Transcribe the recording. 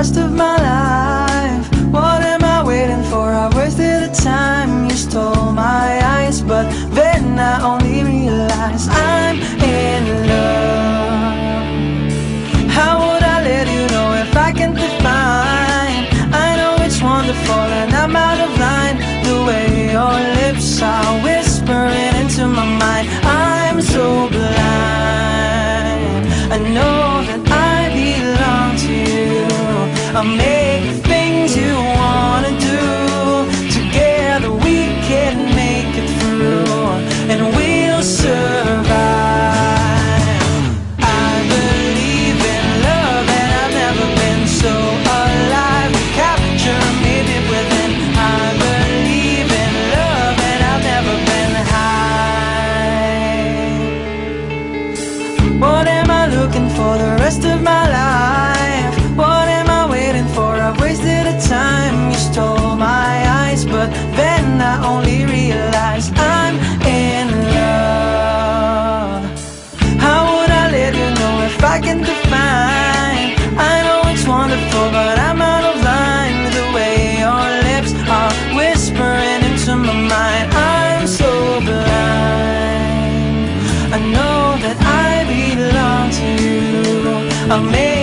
rest of my life. What am I waiting for? I wasted the time You stole my eyes But then I only realize I'm in love. How would I let you know if I can't define? I know it's wonderful and I'm out of line. The way your lips are whispering into my mind. I'm so blind. I know I'll make things you wanna do. Together we can make it through, and we'll survive. I believe in love, and I've never been so alive. Capture me deep within. I believe in love, and I've never been high. What am I looking for the rest of my life? If I can define? I know it's wonderful, but I'm out of line with the way your lips are whispering into my mind. I'm so blind. I know that I belong to you. I'll make